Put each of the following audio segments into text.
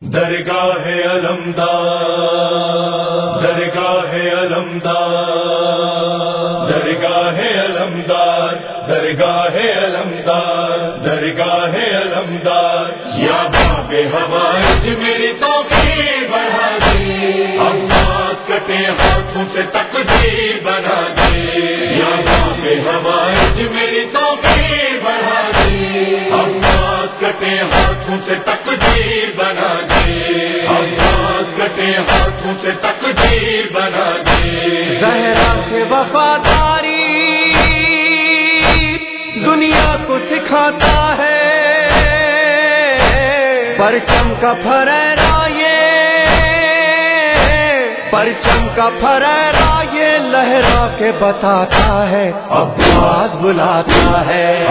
درگاہ علمدار درگاہ علمدار درگاہ علمدار درگاہ علمدار درگاہ علمدار۔ یا باب ہوائج جی میری تو بڑھا دے عباس کٹے ہاتھوں سے تقدیر سے بنا دے زہرا سے وفاداری دنیا کو سکھاتا ہے۔ پرچم کا فرا یہ پرچم کا فرا یہ لہرا کے بتاتا ہے عباس بلاتا ہے۔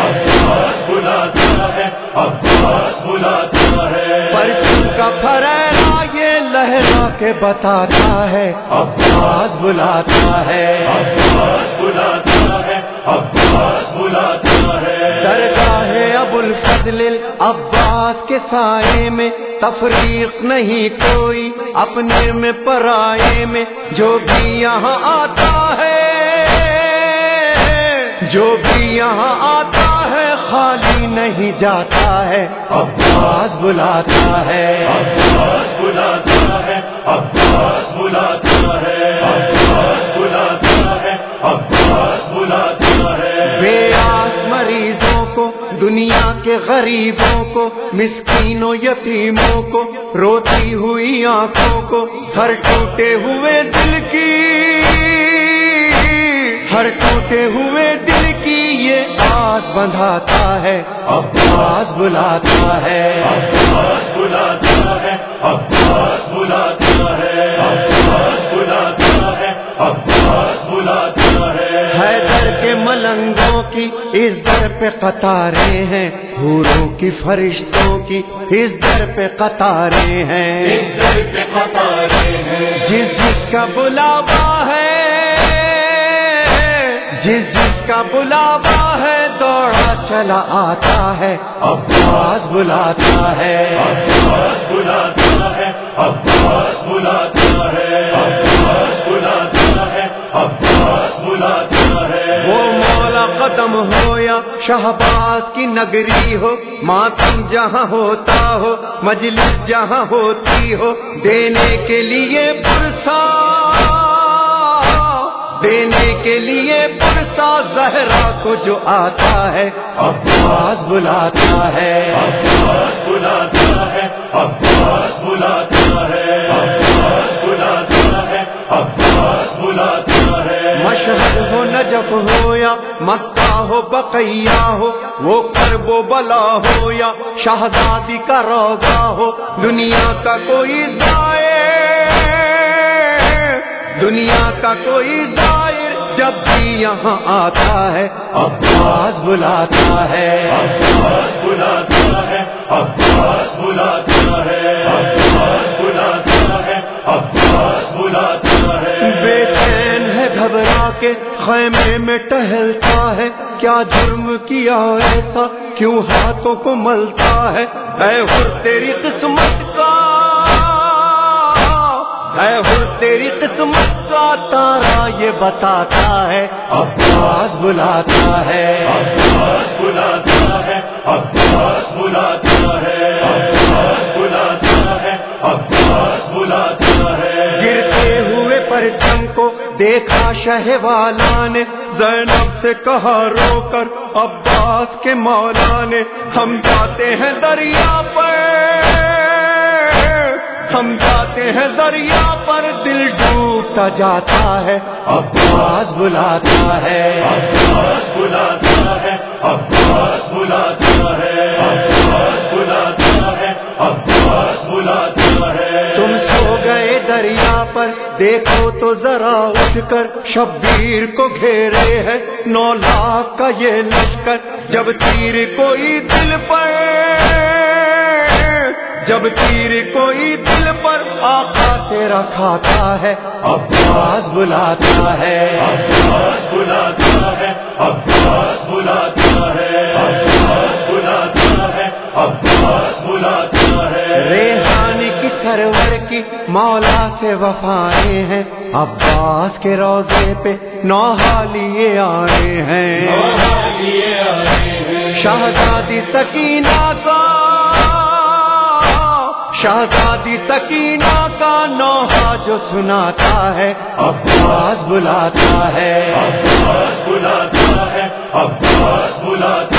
کے بتاتا ہے، عباس بلاتا ہے۔ عباس بلاتا ہے عباس بلاتا ہے درگاہ ابو الفضل عباس کے سائے میں تفریق نہیں کوئی، اپنے میں پرائے میں جو بھی یہاں آتا ہے۔ جو بھی یہاں آتا ہے، خالی نہیں جاتا ہے، عباس بلاتا ہے۔ عباس بلاتا ہے عباس بلاتا ہے۔ عباس بلاتا ہے عباس بلاتا ہے۔ بے آس مریضوں کو دنیا کے غریبوں کو مسکینوں یتیموں کو روتی ہوئی آنکھوں کو ہر ٹوٹے ہوئے دل کی ہر ٹوٹے ہوئے دل کی یہ آس بندھاتا ہے۔ عباس بلاتا ہے۔ عباس بلاتا ہے عباس بلاتا ہے۔ عباس بلاتا ہے۔ عباس بلاتا ہے۔ حیدر کے ملنگوں کی اس در پہ قطاریں ہیں۔ حوروں کی فرشتوں کی اس در پہ قطاریں ہیں۔ اس در پہ قطاریں ہیں۔ جس جس کا بلاوا ہے۔ جس جس کا بلاوا ہے۔ دوڑا چلا آتا ہے عباس بلاتا ہے عباس بلاتا ہے۔ عباس بلاتا ہے عباس بلاتا ہے عباس بلاتا ہے وہ مولا قدم ہو یا شہباز کی نگری ہو، ماتم جہاں ہوتا ہو، مجلس جہاں ہوتی ہو، دینے کے لیے پرسا دینے کے لیے پرسا زہرا کو جو آتا ہے عباس بلاتا ہے۔ عباس بلاتا ہے عباس بلاتا ہے۔ عباس بلاتا ہے عباس بلاتا ہے۔ مشہد ہو نجف ہو یا مکہ ہو بقیہ ہو وہ کرب و بلا ہو یا شہزادی کا روزہ ہو۔ دنیا کا کوئی دائر دنیا کا کوئی دائر جب بھی یہاں آتا ہے عباس بلاتا ہے۔ عباس بلاتا ہے عباس بلاتا ہے۔ عباس بلاتا ہے عباس بلاتا ہے۔ بے چین ہے گھبرا کے خیمے میں ٹہلتا ہے۔ کیا جرم کیا ایسا؟ کیوں ہاتھوں کو ملتا ہے؟ اے ہر تیری قسمت اے ہر تیری قسمت کا تارا یہ بتاتا ہے عباس بلاتا ہے۔ عباس بلاتا ہے عباس بلاتا ہے۔ عباس بلاتا ہے عباس بلاتا ہے۔ گرتے ہوئے پرچم کو دیکھا شہ والا نے زینب سے کہا رو کر عباس کے مولا نے ہم جاتے ہیں دریا پر ہم جاتے ہیں دریا پر دل ڈوبتا جاتا ہے عباس بلاتا ہے۔ عباس بلاتا ہے عباس بلاتا ہے۔ عباس بلاتا ہے عباس بلاتا ہے۔ تم سو گئے دریا پر دیکھو تو ذرا اٹھ کر۔ شبیر کو گھیرے ہے نو لاکھ کا یہ لشکر۔ جب تیر کوئی دل پر جب تیر کوئی دل پر آقا تیرا کھاتا ہے عباس بلاتا ہے۔ عباس بلاتا ہے عباس بلاتا ہے۔ عباس بلاتا ہے عباس بلاتا ہے۔ ریحان سرور کی مولا سے وفائے ہیں۔ عباس کے روزے پہ نوحہ لیے آئے ہیں۔ شہزادی سکینہ کا شہزادی سکینہ کا نوحہ جو سناتا ہے، عباس بلاتا ہے۔ عباس بلاتا ہے، عباس بلاتا ہے